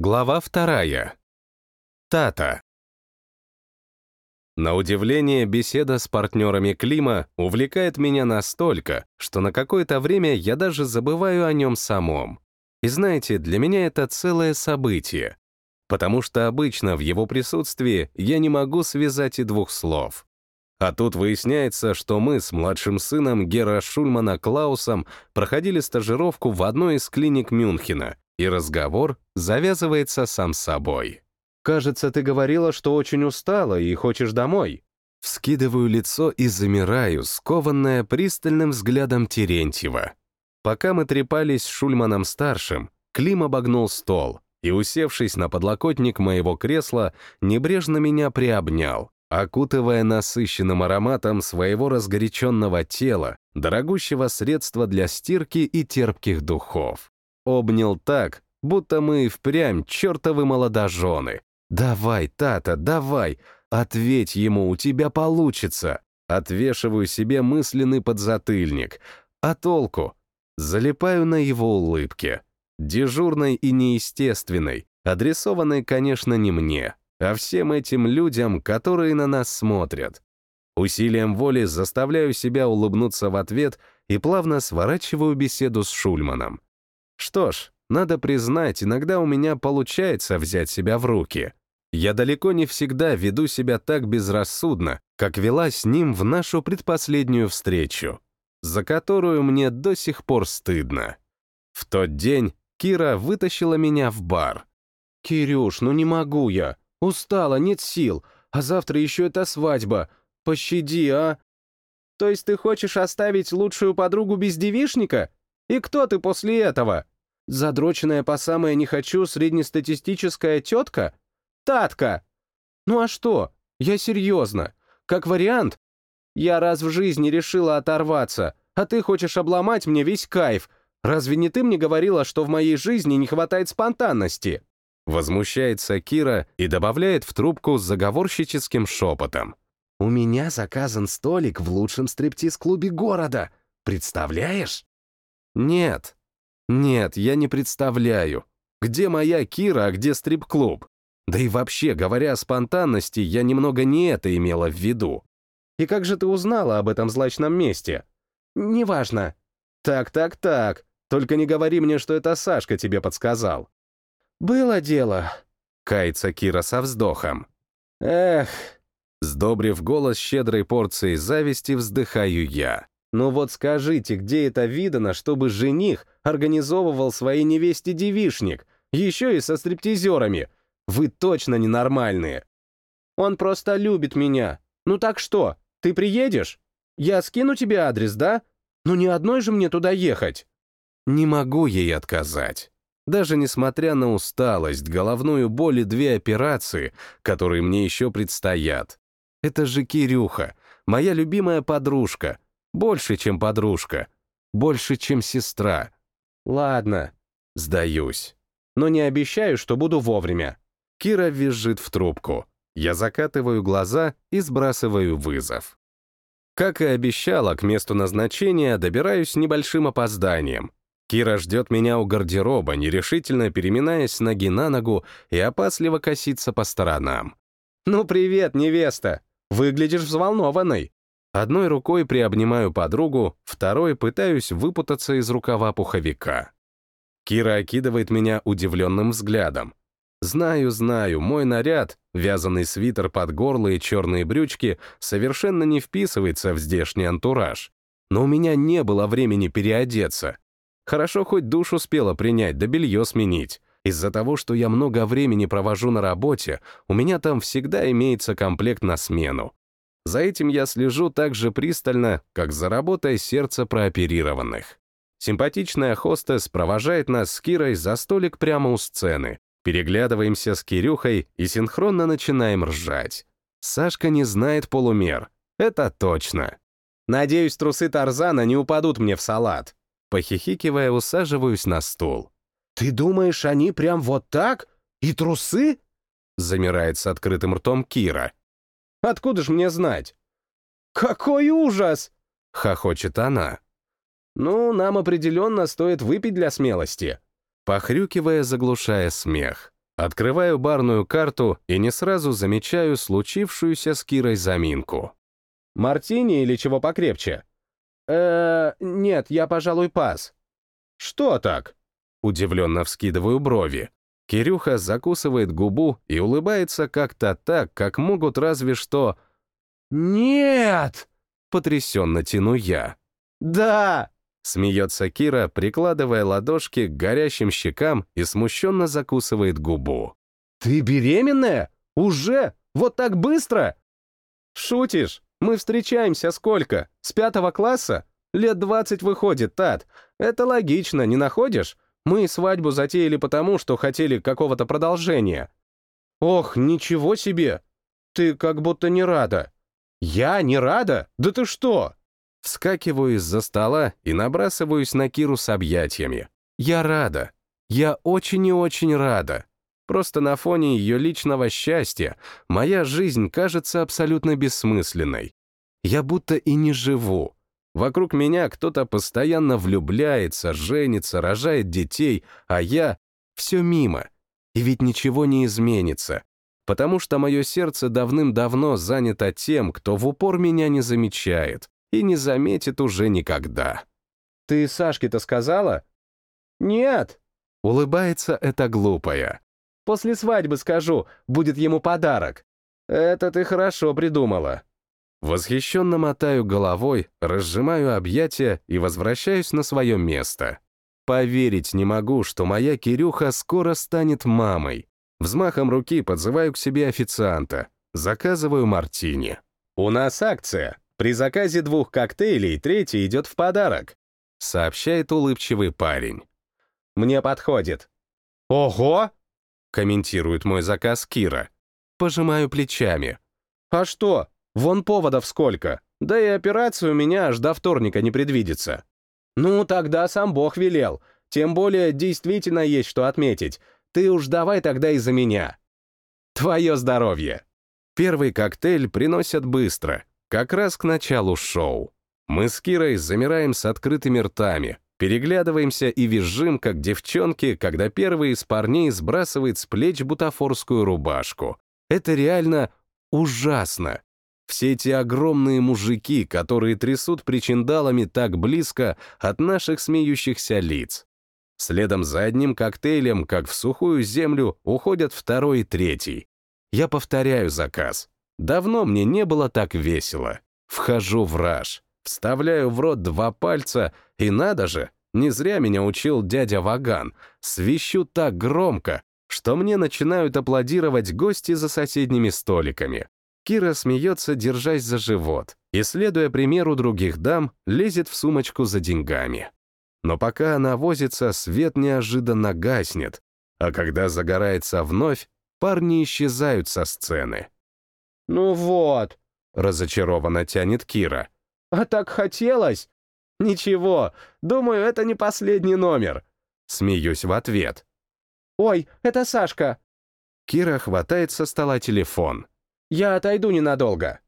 Глава вторая. Тата. На удивление, беседа с партнерами Клима увлекает меня настолько, что на какое-то время я даже забываю о нем самом. И знаете, для меня это целое событие, потому что обычно в его присутствии я не могу связать и двух слов. А тут выясняется, что мы с младшим сыном Гера Шульмана Клаусом проходили стажировку в одной из клиник Мюнхена, и разговор завязывается сам собой. «Кажется, ты говорила, что очень устала и хочешь домой». Вскидываю лицо и замираю, скованная пристальным взглядом Терентьева. Пока мы трепались с Шульманом-старшим, Клим обогнул стол и, усевшись на подлокотник моего кресла, небрежно меня приобнял, окутывая насыщенным ароматом своего разгоряченного тела, дорогущего средства для стирки и терпких духов. Обнял так, будто мы впрямь чертовы молодожены. «Давай, Тата, давай! Ответь ему, у тебя получится!» Отвешиваю себе мысленный подзатыльник. А толку? Залипаю на его улыбке. Дежурной и неестественной, адресованной, конечно, не мне, а всем этим людям, которые на нас смотрят. Усилием воли заставляю себя улыбнуться в ответ и плавно сворачиваю беседу с Шульманом. Что ж, надо признать, иногда у меня получается взять себя в руки. Я далеко не всегда веду себя так безрассудно, как вела с ним в нашу предпоследнюю встречу, за которую мне до сих пор стыдно. В тот день Кира вытащила меня в бар. «Кирюш, ну не могу я. Устала, нет сил. А завтра еще эта свадьба. Пощади, а?» «То есть ты хочешь оставить лучшую подругу без девишника? И кто ты после этого? Задроченная по самое не хочу среднестатистическая тетка? Татка! Ну а что? Я серьезно. Как вариант, я раз в жизни решила оторваться, а ты хочешь обломать мне весь кайф. Разве не ты мне говорила, что в моей жизни не хватает спонтанности? Возмущается Кира и добавляет в трубку с заговорщическим шепотом. «У меня заказан столик в лучшем стриптиз-клубе города. Представляешь?» Нет. Нет, я не представляю. Где моя Кира, а где стрип-клуб? Да и вообще, говоря о спонтанности, я немного не это имела в виду. И как же ты узнала об этом злачном месте? Неважно. Так-так-так. Только не говори мне, что это Сашка тебе подсказал. Было дело. Кается Кира со вздохом. Эх. Сдобрив голос щедрой порцией зависти, вздыхаю я. Ну вот скажите, где это видано, чтобы жених организовывал своей невесте девишник, еще и со стриптизерами? Вы точно ненормальные. Он просто любит меня. Ну так что, ты приедешь? Я скину тебе адрес, да? Ну не одной же мне туда ехать. Не могу ей отказать. Даже несмотря на усталость, головную боль и две операции, которые мне еще предстоят. Это же Кирюха, моя любимая подружка, больше, чем подружка. Больше, чем сестра. Ладно. Сдаюсь. Но не обещаю, что буду вовремя. Кира визжит в трубку. Я закатываю глаза и сбрасываю вызов. Как и обещала, к месту назначения добираюсь небольшим опозданием. Кира ждет меня у гардероба, нерешительно переминаясь с ноги на ногу и опасливо косится по сторонам. «Ну привет, невеста! Выглядишь взволнованной!» Одной рукой приобнимаю подругу, второй пытаюсь выпутаться из рукава пуховика. Кира окидывает меня удивленным взглядом. Знаю, знаю, мой наряд, вязаный свитер под горло и черные брючки, совершенно не вписывается в здешний антураж. Но у меня не было времени переодеться. Хорошо хоть душ успела принять, да белье сменить. Из-за того, что я много времени провожу на работе, у меня там всегда имеется комплект на смену. За этим я слежу так же пристально, как за работой сердца прооперированных. Симпатичная хостес провожает нас с Кирой за столик прямо у сцены. Переглядываемся с Кирюхой и синхронно начинаем ржать. Сашка не знает полумер. Это точно. Надеюсь, трусы Тарзана не упадут мне в салат. Похихикивая, усаживаюсь на стул. «Ты думаешь, они прям вот так? И трусы?» Замирает с открытым ртом Кира. Откуда ж мне знать? Какой ужас! Хохочет она. Ну, нам определенно стоит выпить для смелости. Похрюкивая, заглушая смех. Открываю барную карту и не сразу замечаю случившуюся с Кирой заминку. «Мартини или чего покрепче?» э нет, я, пожалуй, пас». «Что так?» Удивленно вскидываю брови. Кирюха закусывает губу и улыбается как-то так, как могут разве что... «Нет!» — потрясенно тяну я. «Да!» — смеется Кира, прикладывая ладошки к горящим щекам и смущенно закусывает губу. «Ты беременная? Уже? Вот так быстро?» «Шутишь? Мы встречаемся сколько? С пятого класса? Лет двадцать выходит, Тат. Это логично, не находишь? Мы свадьбу затеяли потому, что хотели какого-то продолжения. Ох, ничего себе! Ты как будто не рада. Я не рада? Да ты что? Вскакиваю из-за стола и набрасываюсь на Киру с объятиями. Я рада. Я очень и очень рада. Просто на фоне ее личного счастья моя жизнь кажется абсолютно бессмысленной. Я будто и не живу. Вокруг меня кто-то постоянно влюбляется, женится, рожает детей, а я — все мимо. И ведь ничего не изменится, потому что мое сердце давным-давно занято тем, кто в упор меня не замечает и не заметит уже никогда. «Ты Сашке-то сказала?» «Нет», — улыбается эта глупая. «После свадьбы скажу, будет ему подарок». «Это ты хорошо придумала». Восхищенно мотаю головой, разжимаю объятия и возвращаюсь на свое место. Поверить не могу, что моя Кирюха скоро станет мамой. Взмахом руки подзываю к себе официанта. Заказываю мартини. «У нас акция. При заказе двух коктейлей третий идет в подарок», сообщает улыбчивый парень. «Мне подходит». «Ого!» комментирует мой заказ Кира. Пожимаю плечами. «А что? Вон поводов сколько. Да и операцию у меня аж до вторника не предвидится. Ну, тогда сам Бог велел. Тем более, действительно есть что отметить. Ты уж давай тогда из-за меня. Твое здоровье. Первый коктейль приносят быстро, как раз к началу шоу. Мы с Кирой замираем с открытыми ртами, переглядываемся и визжим, как девчонки, когда первый из парней сбрасывает с плеч бутафорскую рубашку. Это реально ужасно. Все эти огромные мужики, которые трясут причиндалами так близко от наших смеющихся лиц. Следом за одним коктейлем, как в сухую землю, уходят второй и третий. Я повторяю заказ. Давно мне не было так весело. Вхожу в раж, вставляю в рот два пальца, и надо же, не зря меня учил дядя Ваган, свищу так громко, что мне начинают аплодировать гости за соседними столиками. Кира смеется, держась за живот, и, следуя примеру других дам, лезет в сумочку за деньгами. Но пока она возится, свет неожиданно гаснет, а когда загорается вновь, парни исчезают со сцены. «Ну вот», — разочарованно тянет Кира. «А так хотелось?» «Ничего, думаю, это не последний номер». Смеюсь в ответ. «Ой, это Сашка». Кира хватает со стола телефон. Я отойду ненадолго».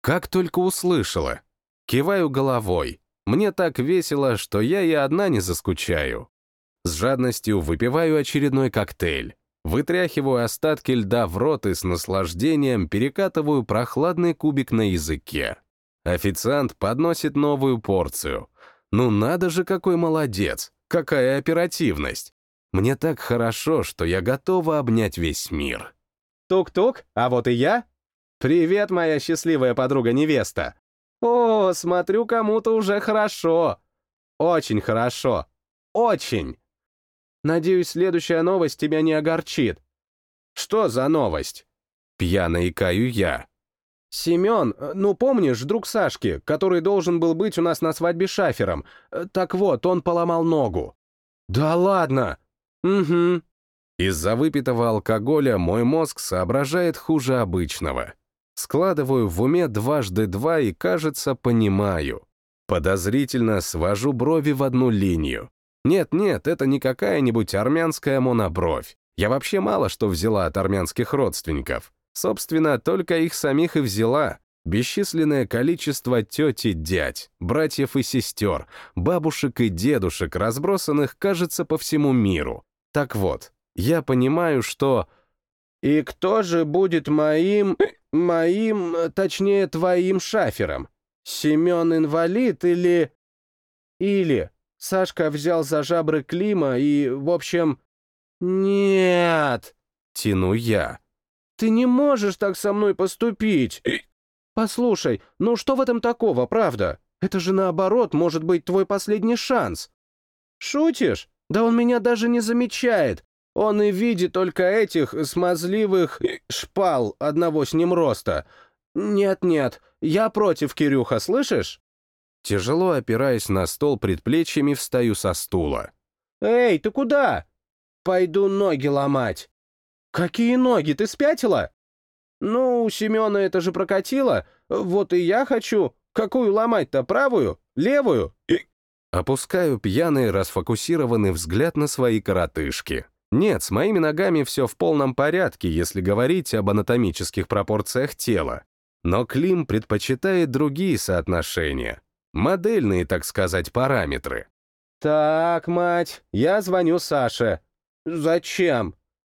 Как только услышала. Киваю головой. Мне так весело, что я и одна не заскучаю. С жадностью выпиваю очередной коктейль. Вытряхиваю остатки льда в рот и с наслаждением перекатываю прохладный кубик на языке. Официант подносит новую порцию. Ну надо же, какой молодец! Какая оперативность! Мне так хорошо, что я готова обнять весь мир. Тук-тук, а вот и я. «Привет, моя счастливая подруга-невеста!» «О, смотрю, кому-то уже хорошо!» «Очень хорошо! Очень!» «Надеюсь, следующая новость тебя не огорчит». «Что за новость?» Пьяно икаю я. «Семен, ну помнишь, друг Сашки, который должен был быть у нас на свадьбе шафером? Так вот, он поломал ногу». «Да ладно!» «Угу». Из-за выпитого алкоголя мой мозг соображает хуже обычного. Складываю в уме дважды два и, кажется, понимаю. Подозрительно свожу брови в одну линию. Нет-нет, это не какая-нибудь армянская монобровь. Я вообще мало что взяла от армянских родственников. Собственно, только их самих и взяла. Бесчисленное количество теть и дядь, братьев и сестер, бабушек и дедушек, разбросанных, кажется, по всему миру. Так вот, я понимаю, что... «И кто же будет моим... моим... точнее, твоим шафером? Семен инвалид или...» «Или...» Сашка взял за жабры Клима и, в общем... «Нет!» — тяну я. «Ты не можешь так со мной поступить!» «Послушай, ну что в этом такого, правда? Это же наоборот может быть твой последний шанс!» «Шутишь? Да он меня даже не замечает. Он и видит только этих смазливых шпал одного с ним роста. Нет-нет, я против Кирюха, слышишь?» Тяжело опираясь на стол предплечьями, встаю со стула. «Эй, ты куда?» «Пойду ноги ломать». «Какие ноги? Ты спятила?» «Ну, у Семена это же прокатило. Вот и я хочу. Какую ломать-то, правую? Левую?» Опускаю пьяный, расфокусированный взгляд на свои коротышки. Нет, с моими ногами все в полном порядке, если говорить об анатомических пропорциях тела. Но Клим предпочитает другие соотношения. Модельные, так сказать, параметры. «Так, мать, я звоню Саше. Зачем?»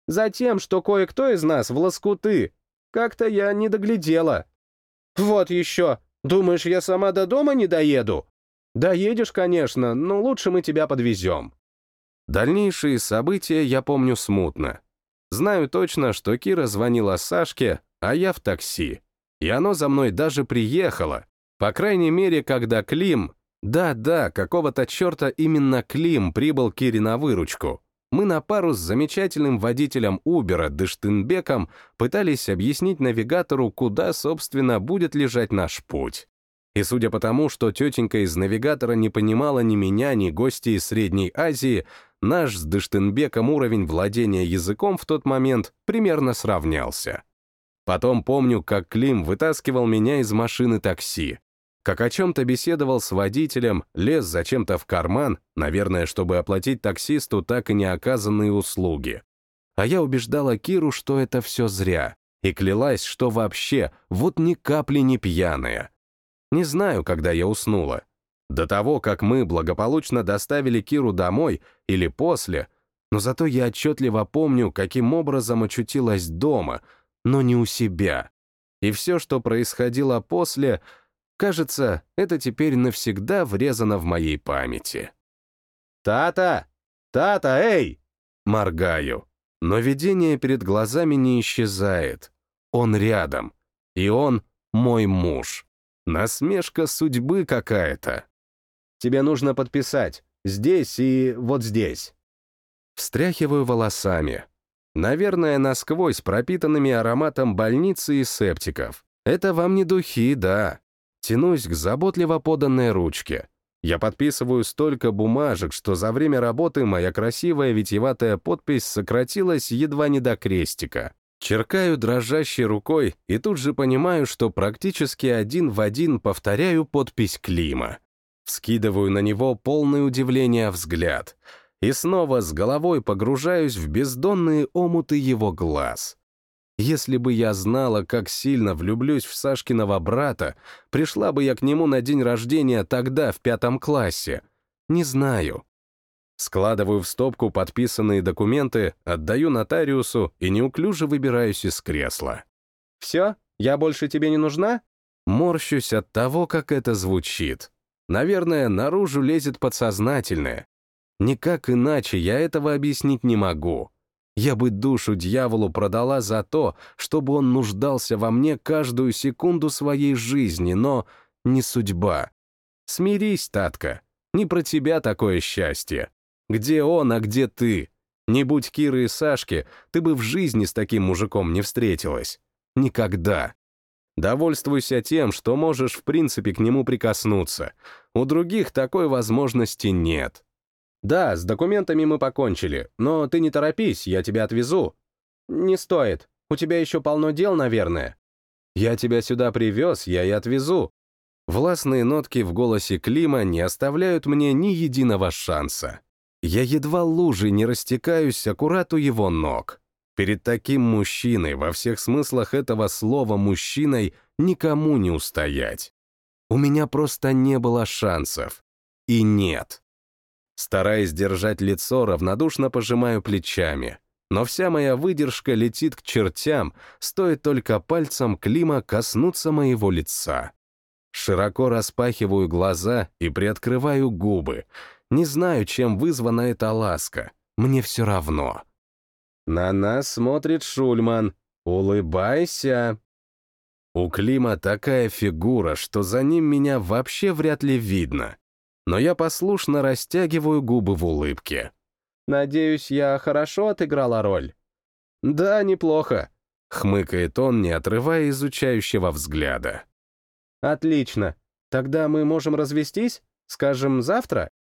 «Затем, что кое-кто из нас в лоскуты. Как-то я не доглядела». «Вот еще. Думаешь, я сама до дома не доеду?» «Доедешь, конечно, но лучше мы тебя подвезем». Дальнейшие события я помню смутно. Знаю точно, что Кира звонила Сашке, а я в такси. И оно за мной даже приехало. По крайней мере, когда Клим... Да-да, какого-то черта именно Клим прибыл Кире на выручку. Мы на пару с замечательным водителем Убера Дештенбеком пытались объяснить навигатору, куда, собственно, будет лежать наш путь. И судя по тому, что тетенька из навигатора не понимала ни меня, ни гостей из Средней Азии, наш с Дыштенбеком уровень владения языком в тот момент примерно сравнялся. Потом помню, как Клим вытаскивал меня из машины такси, как о чем-то беседовал с водителем, лез зачем-то в карман, наверное, чтобы оплатить таксисту так и не оказанные услуги. А я убеждала Киру, что это все зря, и клялась, что вообще вот ни капли не пьяная. Не знаю, когда я уснула. До того, как мы благополучно доставили Киру домой или после, но зато я отчетливо помню, каким образом очутилась дома, но не у себя. И все, что происходило после, кажется, это теперь навсегда врезано в моей памяти. «Тата! Тата, эй!» Моргаю. Но видение перед глазами не исчезает. Он рядом. И он мой муж. Насмешка судьбы какая-то. Тебе нужно подписать. Здесь и вот здесь. Встряхиваю волосами. Наверное, насквозь пропитанными ароматом больницы и септиков. Это вам не духи, да. Тянусь к заботливо поданной ручке. Я подписываю столько бумажек, что за время работы моя красивая витиеватая подпись сократилась едва не до крестика. Черкаю дрожащей рукой и тут же понимаю, что практически один в один повторяю подпись Клима. Скидываю на него полное удивление взгляд и снова с головой погружаюсь в бездонные омуты его глаз. Если бы я знала, как сильно влюблюсь в Сашкиного брата, пришла бы я к нему на день рождения тогда, в пятом классе. Не знаю. Складываю в стопку подписанные документы, отдаю нотариусу и неуклюже выбираюсь из кресла. «Все? Я больше тебе не нужна?» Морщусь от того, как это звучит. Наверное, наружу лезет подсознательное. Никак иначе я этого объяснить не могу. Я бы душу дьяволу продала за то, чтобы он нуждался во мне каждую секунду своей жизни, но не судьба. Смирись, Татка, не про тебя такое счастье. Где он, а где ты? Не будь Киры и Сашки, ты бы в жизни с таким мужиком не встретилась. Никогда. Довольствуйся тем, что можешь в принципе к нему прикоснуться. У других такой возможности нет. Да, с документами мы покончили, но ты не торопись, я тебя отвезу. Не стоит. У тебя еще полно дел, наверное. Я тебя сюда привез, я и отвезу. Властные нотки в голосе Клима не оставляют мне ни единого шанса. Я едва лужей не растекаюсь аккурат у его ног. Перед таким мужчиной, во всех смыслах этого слова мужчиной, никому не устоять. У меня просто не было шансов. И нет. Стараясь держать лицо, равнодушно пожимаю плечами. Но вся моя выдержка летит к чертям, стоит только пальцем Клима коснуться моего лица. Широко распахиваю глаза и приоткрываю губы. Не знаю, чем вызвана эта ласка. Мне все равно. На нас смотрит Шульман. Улыбайся. У Клима такая фигура, что за ним меня вообще вряд ли видно. Но я послушно растягиваю губы в улыбке. Надеюсь, я хорошо отыграла роль? Да, неплохо. Хмыкает он, не отрывая изучающего взгляда. Отлично. Тогда мы можем развестись? Скажем, завтра?